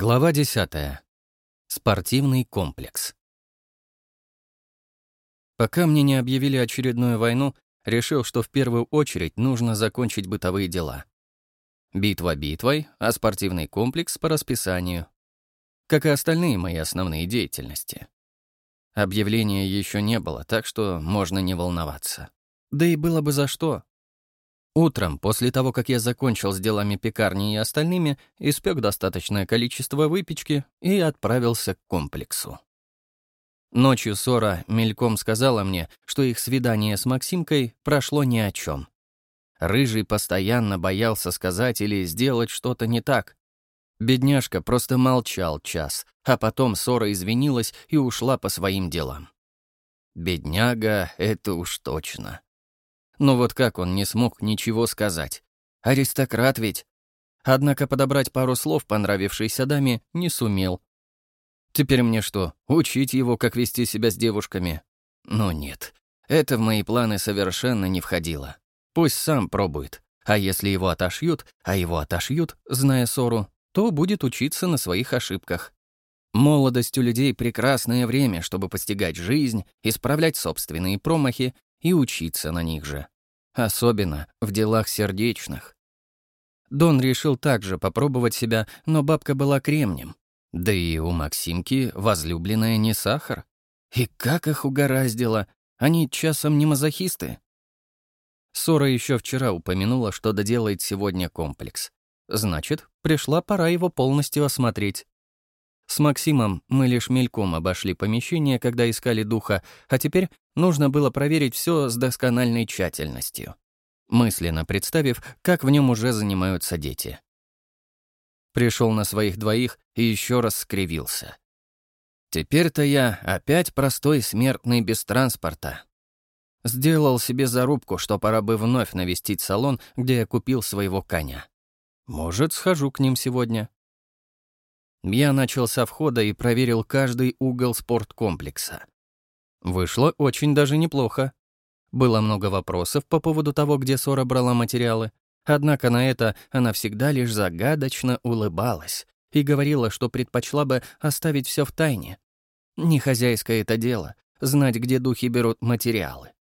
Глава 10. Спортивный комплекс. Пока мне не объявили очередную войну, решил, что в первую очередь нужно закончить бытовые дела. Битва битвой, а спортивный комплекс по расписанию. Как и остальные мои основные деятельности. Объявления еще не было, так что можно не волноваться. Да и было бы за что. Утром, после того, как я закончил с делами пекарни и остальными, испек достаточное количество выпечки и отправился к комплексу. Ночью Сора мельком сказала мне, что их свидание с Максимкой прошло ни о чем. Рыжий постоянно боялся сказать или сделать что-то не так. Бедняжка просто молчал час, а потом Сора извинилась и ушла по своим делам. Бедняга — это уж точно. Но вот как он не смог ничего сказать? Аристократ ведь. Однако подобрать пару слов понравившейся даме не сумел. Теперь мне что, учить его, как вести себя с девушками? Но нет, это в мои планы совершенно не входило. Пусть сам пробует. А если его отошьют, а его отошьют, зная ссору, то будет учиться на своих ошибках. Молодость у людей — прекрасное время, чтобы постигать жизнь, исправлять собственные промахи и учиться на них же. Особенно в делах сердечных. Дон решил также попробовать себя, но бабка была кремнем. Да и у Максимки возлюбленная не сахар. И как их угораздило, они часом не мазохисты. Сора еще вчера упомянула, что доделает сегодня комплекс. Значит, пришла пора его полностью осмотреть. С Максимом мы лишь мельком обошли помещение, когда искали духа, а теперь нужно было проверить все с доскональной тщательностью, мысленно представив, как в нем уже занимаются дети. Пришел на своих двоих и еще раз скривился. Теперь-то я опять простой смертный без транспорта. Сделал себе зарубку, что пора бы вновь навестить салон, где я купил своего коня. Может, схожу к ним сегодня. Я начал со входа и проверил каждый угол спорткомплекса. Вышло очень даже неплохо. Было много вопросов по поводу того, где Сора брала материалы, однако на это она всегда лишь загадочно улыбалась и говорила, что предпочла бы оставить все в тайне. Не хозяйское это дело — знать, где духи берут материалы.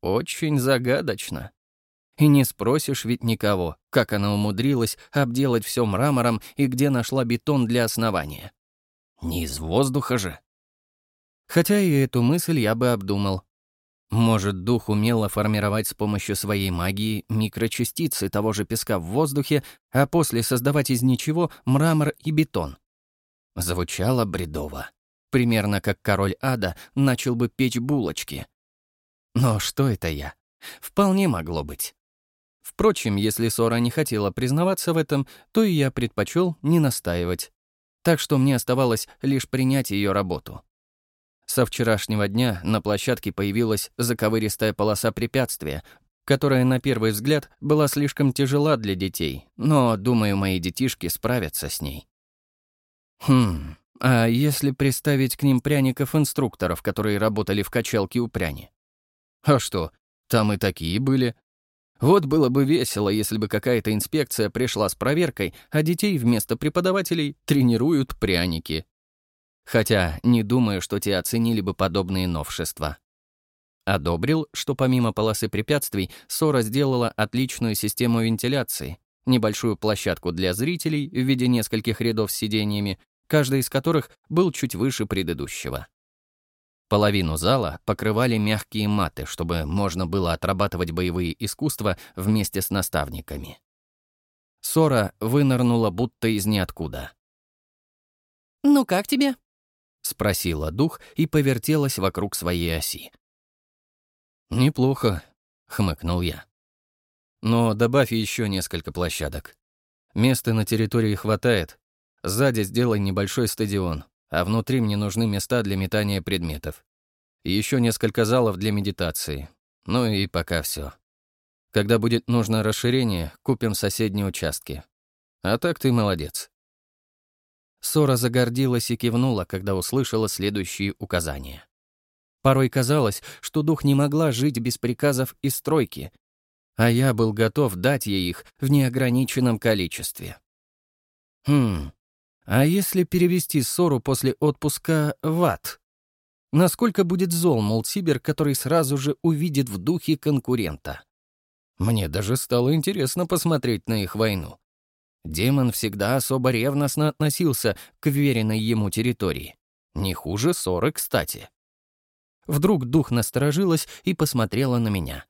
Очень загадочно. И не спросишь ведь никого, как она умудрилась обделать все мрамором и где нашла бетон для основания. Не из воздуха же. Хотя и эту мысль я бы обдумал. Может, дух умело формировать с помощью своей магии микрочастицы того же песка в воздухе, а после создавать из ничего мрамор и бетон. Звучало бредово. Примерно как король ада начал бы печь булочки. Но что это я? Вполне могло быть. Впрочем, если Сора не хотела признаваться в этом, то и я предпочел не настаивать. Так что мне оставалось лишь принять ее работу. Со вчерашнего дня на площадке появилась заковыристая полоса препятствия, которая на первый взгляд была слишком тяжела для детей, но, думаю, мои детишки справятся с ней. Хм, а если приставить к ним пряников-инструкторов, которые работали в качалке у пряни? А что, там и такие были, вот было бы весело, если бы какая-то инспекция пришла с проверкой, а детей вместо преподавателей тренируют пряники. Хотя не думаю, что те оценили бы подобные новшества. Одобрил, что помимо полосы препятствий, Сора сделала отличную систему вентиляции, небольшую площадку для зрителей в виде нескольких рядов с сидениями, каждый из которых был чуть выше предыдущего. Половину зала покрывали мягкие маты, чтобы можно было отрабатывать боевые искусства вместе с наставниками. Сора вынырнула будто из ниоткуда. «Ну как тебе?» — спросила дух и повертелась вокруг своей оси. «Неплохо», — хмыкнул я. «Но добавь еще несколько площадок. Места на территории хватает. Сзади сделай небольшой стадион а внутри мне нужны места для метания предметов. Еще несколько залов для медитации. Ну и пока все. Когда будет нужно расширение, купим соседние участки. А так ты молодец. Сора загордилась и кивнула, когда услышала следующие указания. Порой казалось, что дух не могла жить без приказов и стройки, а я был готов дать ей их в неограниченном количестве. Хм, А если перевести ссору после отпуска в ад? Насколько будет зол Молтсибер, который сразу же увидит в духе конкурента? Мне даже стало интересно посмотреть на их войну. Демон всегда особо ревностно относился к веренной ему территории. Не хуже ссоры, кстати. Вдруг дух насторожилась и посмотрела на меня.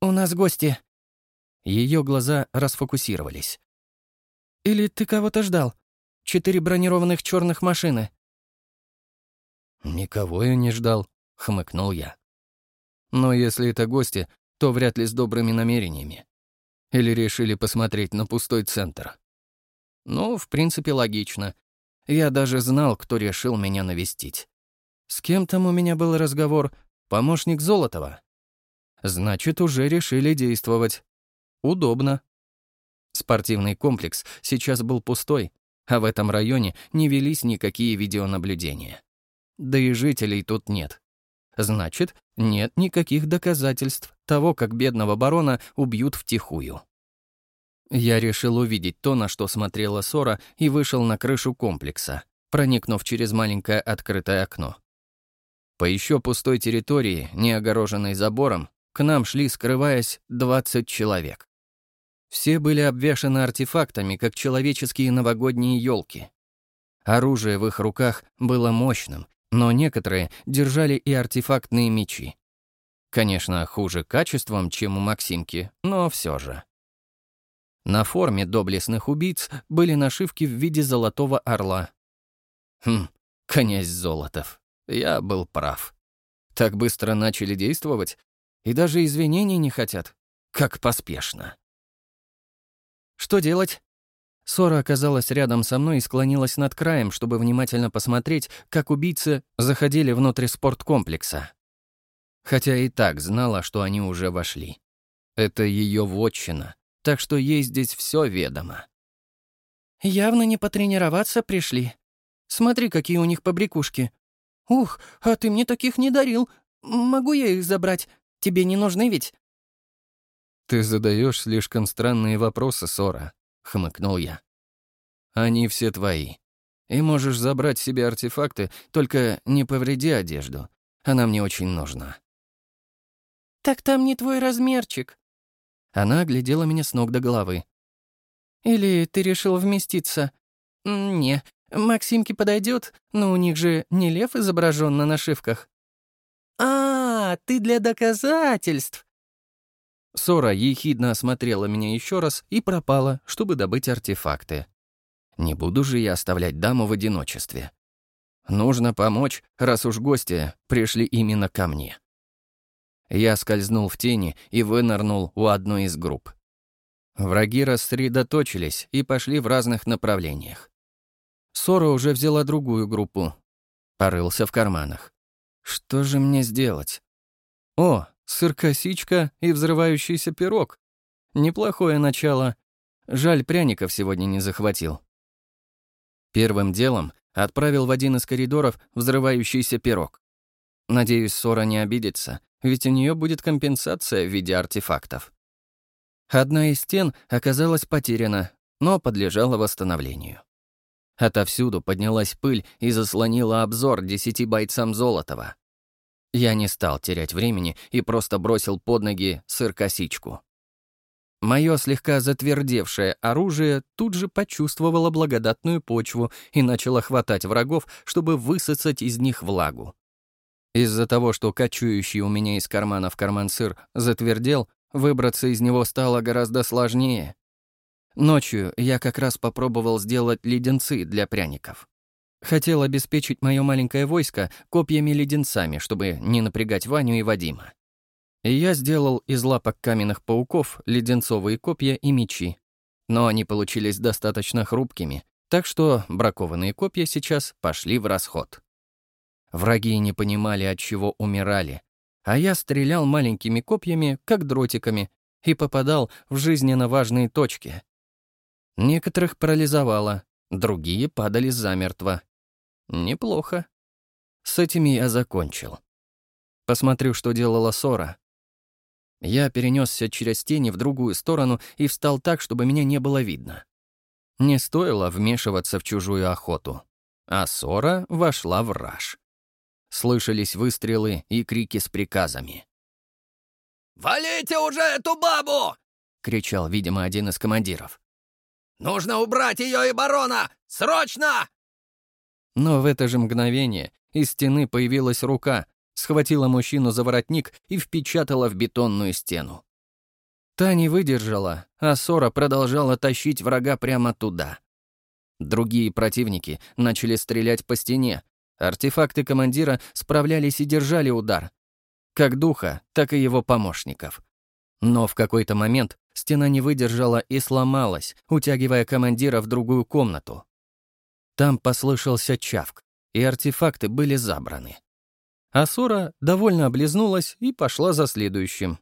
«У нас гости». Ее глаза расфокусировались. «Или ты кого-то ждал? Четыре бронированных черных машины». «Никого я не ждал», — хмыкнул я. «Но если это гости, то вряд ли с добрыми намерениями. Или решили посмотреть на пустой центр. Ну, в принципе, логично. Я даже знал, кто решил меня навестить. С кем там у меня был разговор? Помощник Золотова. Значит, уже решили действовать. Удобно. Спортивный комплекс сейчас был пустой, а в этом районе не велись никакие видеонаблюдения. Да и жителей тут нет. Значит, нет никаких доказательств того, как бедного барона убьют втихую. Я решил увидеть то, на что смотрела Сора, и вышел на крышу комплекса, проникнув через маленькое открытое окно. По еще пустой территории, не огороженной забором, к нам шли, скрываясь, 20 человек. Все были обвешаны артефактами, как человеческие новогодние елки. Оружие в их руках было мощным, но некоторые держали и артефактные мечи. Конечно, хуже качеством, чем у Максимки, но все же. На форме доблестных убийц были нашивки в виде золотого орла. Хм, князь Золотов. Я был прав. Так быстро начали действовать, и даже извинений не хотят. Как поспешно. Что делать? Сора оказалась рядом со мной и склонилась над краем, чтобы внимательно посмотреть, как убийцы заходили внутрь спорткомплекса. Хотя и так знала, что они уже вошли. Это ее вотчина, так что ей здесь все ведомо. «Явно не потренироваться пришли. Смотри, какие у них побрякушки. Ух, а ты мне таких не дарил. Могу я их забрать? Тебе не нужны ведь?» «Ты задаешь слишком странные вопросы, Сора», — хмыкнул я. «Они все твои. И можешь забрать себе артефакты, только не повреди одежду. Она мне очень нужна». «Так там не твой размерчик». Она оглядела меня с ног до головы. «Или ты решил вместиться?» «Не, Максимке подойдет, но у них же не лев изображен на нашивках». «А, ты для доказательств!» Сора ехидно осмотрела меня еще раз и пропала, чтобы добыть артефакты. Не буду же я оставлять даму в одиночестве. Нужно помочь, раз уж гости пришли именно ко мне. Я скользнул в тени и вынырнул у одной из групп. Враги рассредоточились и пошли в разных направлениях. Сора уже взяла другую группу. Порылся в карманах. Что же мне сделать? О, сыр-косичка и взрывающийся пирог. Неплохое начало. Жаль, пряников сегодня не захватил. Первым делом отправил в один из коридоров взрывающийся пирог. Надеюсь, Сора не обидится, ведь у нее будет компенсация в виде артефактов. Одна из стен оказалась потеряна, но подлежала восстановлению. Отовсюду поднялась пыль и заслонила обзор десяти бойцам Золотова. Я не стал терять времени и просто бросил под ноги сыр-косичку. Мое слегка затвердевшее оружие тут же почувствовало благодатную почву и начало хватать врагов, чтобы высосать из них влагу. Из-за того, что кочующий у меня из кармана в карман сыр затвердел, выбраться из него стало гораздо сложнее. Ночью я как раз попробовал сделать леденцы для пряников. Хотел обеспечить мое маленькое войско копьями-леденцами, чтобы не напрягать Ваню и Вадима. И я сделал из лапок каменных пауков леденцовые копья и мечи. Но они получились достаточно хрупкими, так что бракованные копья сейчас пошли в расход. Враги не понимали, от чего умирали, а я стрелял маленькими копьями, как дротиками, и попадал в жизненно важные точки. Некоторых парализовало, другие падали замертво. Неплохо. С этими я закончил. Посмотрю, что делала Сора. Я перенесся через тени в другую сторону и встал так, чтобы меня не было видно. Не стоило вмешиваться в чужую охоту. А Сора вошла в раж. Слышались выстрелы и крики с приказами. «Валите уже эту бабу!» — кричал, видимо, один из командиров. «Нужно убрать ее и барона! Срочно!» Но в это же мгновение из стены появилась рука, схватила мужчину за воротник и впечатала в бетонную стену. Та не выдержала, а Сора продолжала тащить врага прямо туда. Другие противники начали стрелять по стене. Артефакты командира справлялись и держали удар. Как духа, так и его помощников. Но в какой-то момент стена не выдержала и сломалась, утягивая командира в другую комнату. Там послышался чавк, и артефакты были забраны. Асура довольно облизнулась и пошла за следующим.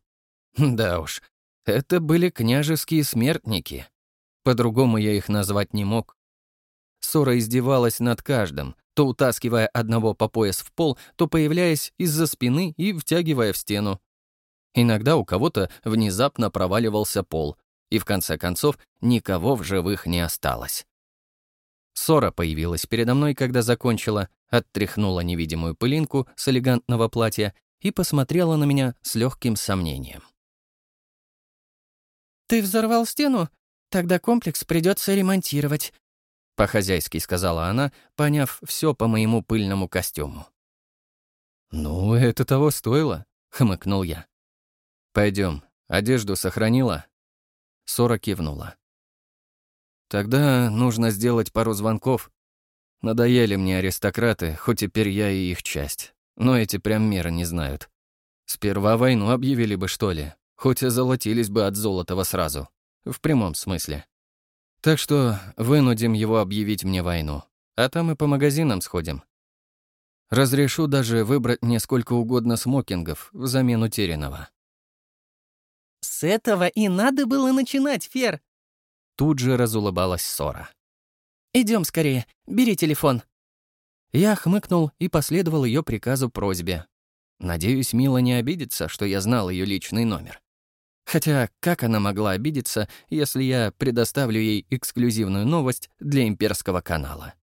Да уж, это были княжеские смертники. По-другому я их назвать не мог. Сора издевалась над каждым, то утаскивая одного по пояс в пол, то появляясь из-за спины и втягивая в стену. Иногда у кого-то внезапно проваливался пол, и в конце концов никого в живых не осталось. Сора появилась передо мной, когда закончила, оттряхнула невидимую пылинку с элегантного платья и посмотрела на меня с легким сомнением. «Ты взорвал стену? Тогда комплекс придется ремонтировать», — по-хозяйски сказала она, поняв все по моему пыльному костюму. «Ну, это того стоило», — хмыкнул я. Пойдем, одежду сохранила?» Сора кивнула. Тогда нужно сделать пару звонков. Надоели мне аристократы, хоть теперь я и их часть. Но эти прям меры не знают. Сперва войну объявили бы, что ли. Хоть и золотились бы от Золотого сразу. В прямом смысле. Так что вынудим его объявить мне войну. А там и по магазинам сходим. Разрешу даже выбрать мне сколько угодно смокингов взамен утерянного. «С этого и надо было начинать, Фер!» Тут же разулыбалась Сора. Идем скорее, бери телефон». Я хмыкнул и последовал ее приказу просьбе. Надеюсь, Мила не обидится, что я знал ее личный номер. Хотя, как она могла обидеться, если я предоставлю ей эксклюзивную новость для имперского канала?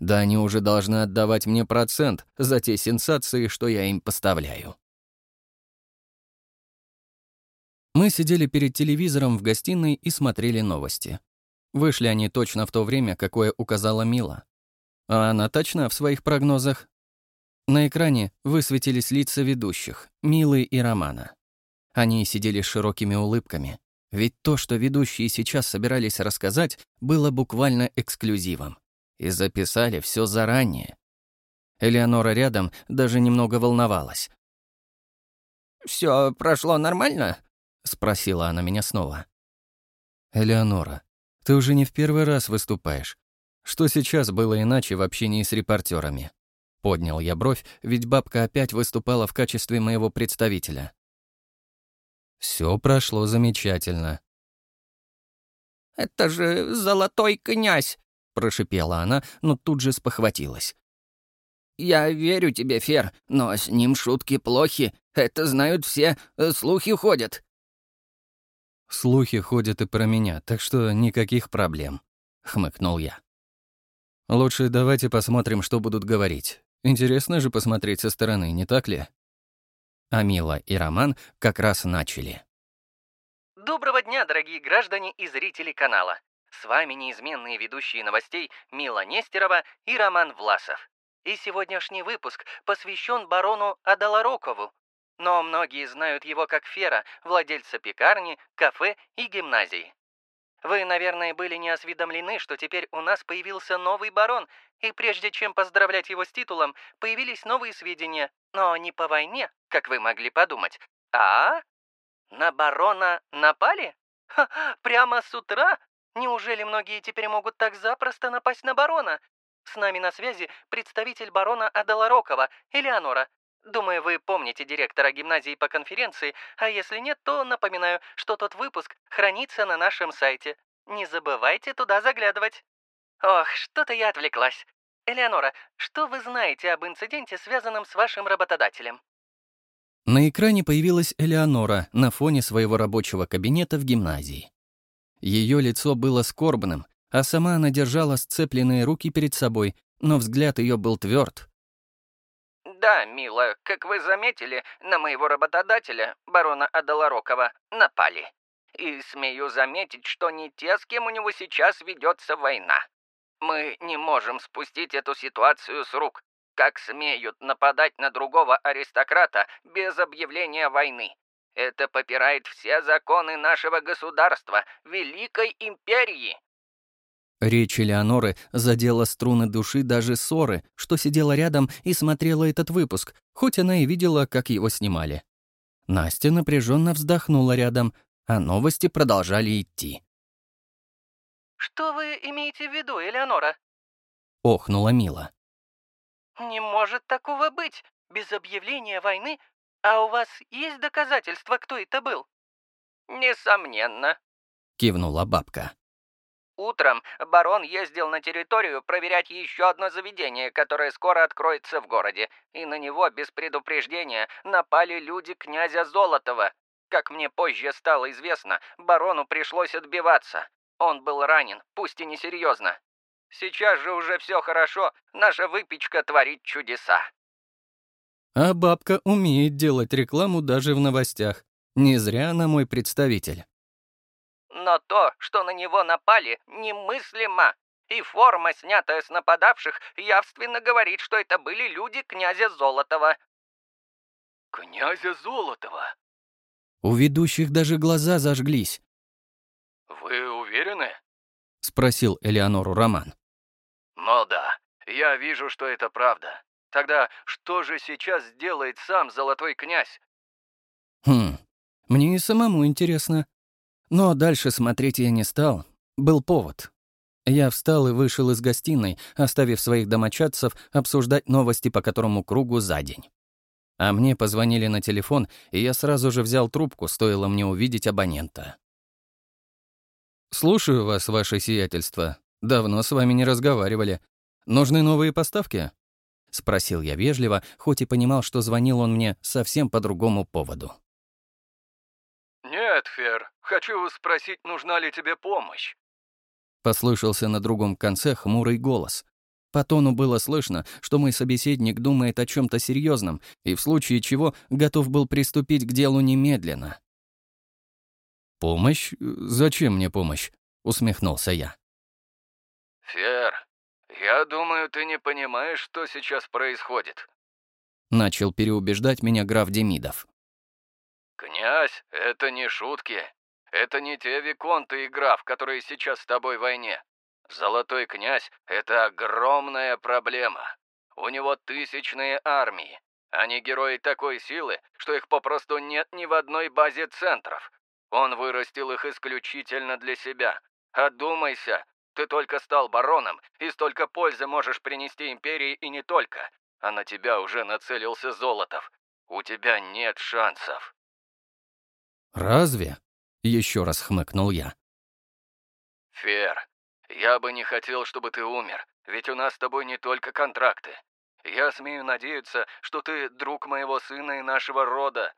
Да они уже должны отдавать мне процент за те сенсации, что я им поставляю. Мы сидели перед телевизором в гостиной и смотрели новости. Вышли они точно в то время, какое указала Мила. А она точна в своих прогнозах. На экране высветились лица ведущих, Милы и Романа. Они сидели с широкими улыбками. Ведь то, что ведущие сейчас собирались рассказать, было буквально эксклюзивом. И записали все заранее. Элеонора рядом даже немного волновалась. Все прошло нормально?» — спросила она меня снова. «Элеонора, ты уже не в первый раз выступаешь. Что сейчас было иначе в общении с репортерами?» Поднял я бровь, ведь бабка опять выступала в качестве моего представителя. Все прошло замечательно. «Это же золотой князь!» — прошипела она, но тут же спохватилась. «Я верю тебе, Фер, но с ним шутки плохи. Это знают все, э, слухи ходят. «Слухи ходят и про меня, так что никаких проблем», — хмыкнул я. «Лучше давайте посмотрим, что будут говорить. Интересно же посмотреть со стороны, не так ли?» Амила и Роман как раз начали. Доброго дня, дорогие граждане и зрители канала. С вами неизменные ведущие новостей Мила Нестерова и Роман Власов. И сегодняшний выпуск посвящен барону Адаларокову, но многие знают его как Фера, владельца пекарни, кафе и гимназии. Вы, наверное, были не осведомлены, что теперь у нас появился новый барон, и прежде чем поздравлять его с титулом, появились новые сведения, но не по войне, как вы могли подумать, а на барона напали? Ха, прямо с утра? Неужели многие теперь могут так запросто напасть на барона? С нами на связи представитель барона Адаларокова, Элеонора. Думаю, вы помните директора гимназии по конференции, а если нет, то напоминаю, что тот выпуск хранится на нашем сайте. Не забывайте туда заглядывать. Ох, что-то я отвлеклась. Элеонора, что вы знаете об инциденте, связанном с вашим работодателем? На экране появилась Элеонора на фоне своего рабочего кабинета в гимназии. Ее лицо было скорбным, а сама она держала сцепленные руки перед собой, но взгляд ее был тверд. «Да, мила, как вы заметили, на моего работодателя, барона Адаларокова, напали. И смею заметить, что не те, с кем у него сейчас ведется война. Мы не можем спустить эту ситуацию с рук. Как смеют нападать на другого аристократа без объявления войны? Это попирает все законы нашего государства, Великой Империи. Речь Элеоноры задела струны души даже ссоры, что сидела рядом и смотрела этот выпуск, хоть она и видела, как его снимали. Настя напряженно вздохнула рядом, а новости продолжали идти. «Что вы имеете в виду, Элеонора?» — охнула Мила. «Не может такого быть. Без объявления войны. А у вас есть доказательства, кто это был?» «Несомненно», — кивнула бабка. Утром барон ездил на территорию проверять еще одно заведение, которое скоро откроется в городе, и на него без предупреждения напали люди князя Золотова. Как мне позже стало известно, барону пришлось отбиваться. Он был ранен, пусть и не серьезно. Сейчас же уже все хорошо, наша выпечка творит чудеса. А бабка умеет делать рекламу даже в новостях. Не зря она мой представитель. Но то, что на него напали, немыслимо. И форма, снятая с нападавших, явственно говорит, что это были люди князя Золотова. «Князя Золотова?» У ведущих даже глаза зажглись. «Вы уверены?» — спросил Элеонору Роман. «Ну да, я вижу, что это правда. Тогда что же сейчас сделает сам Золотой Князь?» «Хм, мне и самому интересно. Но дальше смотреть я не стал. Был повод. Я встал и вышел из гостиной, оставив своих домочадцев обсуждать новости по которому кругу за день. А мне позвонили на телефон, и я сразу же взял трубку, стоило мне увидеть абонента. «Слушаю вас, ваше сиятельство. Давно с вами не разговаривали. Нужны новые поставки?» — спросил я вежливо, хоть и понимал, что звонил он мне совсем по другому поводу. «Нет, Фер, хочу спросить, нужна ли тебе помощь?» Послышался на другом конце хмурый голос. По тону было слышно, что мой собеседник думает о чем то серьезном и в случае чего готов был приступить к делу немедленно. «Помощь? Зачем мне помощь?» — усмехнулся я. «Фер, я думаю, ты не понимаешь, что сейчас происходит». Начал переубеждать меня граф Демидов. «Князь, это не шутки. Это не те виконты и граф, которые сейчас с тобой в войне. Золотой князь — это огромная проблема. У него тысячные армии. Они герои такой силы, что их попросту нет ни в одной базе центров. Он вырастил их исключительно для себя. Одумайся, ты только стал бароном, и столько пользы можешь принести империи и не только. А на тебя уже нацелился Золотов. У тебя нет шансов. «Разве?» — еще раз хмыкнул я. «Фер, я бы не хотел, чтобы ты умер, ведь у нас с тобой не только контракты. Я смею надеяться, что ты друг моего сына и нашего рода.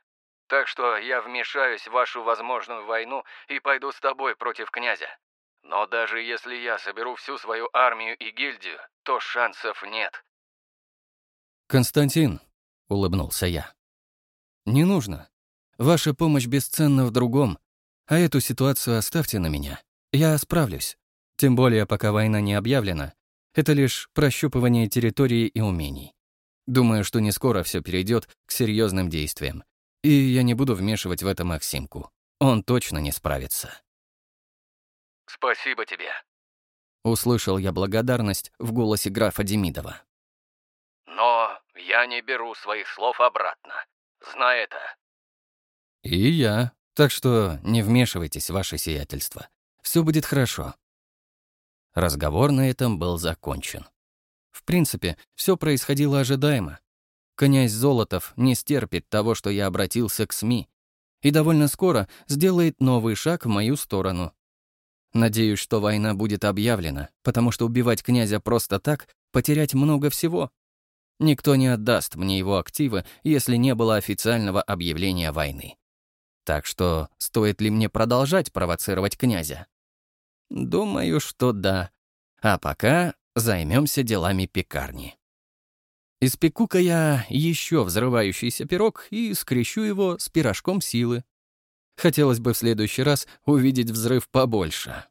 Так что я вмешаюсь в вашу возможную войну и пойду с тобой против князя. Но даже если я соберу всю свою армию и гильдию, то шансов нет». «Константин», — улыбнулся я, — «не нужно. Ваша помощь бесценна в другом, а эту ситуацию оставьте на меня. Я справлюсь. Тем более, пока война не объявлена, это лишь прощупывание территории и умений. Думаю, что не скоро все перейдет к серьезным действиям. И я не буду вмешивать в это Максимку. Он точно не справится. «Спасибо тебе», — услышал я благодарность в голосе графа Демидова. «Но я не беру своих слов обратно. Знай это. «И я. Так что не вмешивайтесь, ваше сиятельство. Все будет хорошо». Разговор на этом был закончен. В принципе, все происходило ожидаемо. Князь Золотов не стерпит того, что я обратился к СМИ, и довольно скоро сделает новый шаг в мою сторону. Надеюсь, что война будет объявлена, потому что убивать князя просто так — потерять много всего. Никто не отдаст мне его активы, если не было официального объявления войны. Так что стоит ли мне продолжать провоцировать князя? Думаю, что да. А пока займемся делами пекарни. Испеку-ка я еще взрывающийся пирог и скрещу его с пирожком силы. Хотелось бы в следующий раз увидеть взрыв побольше.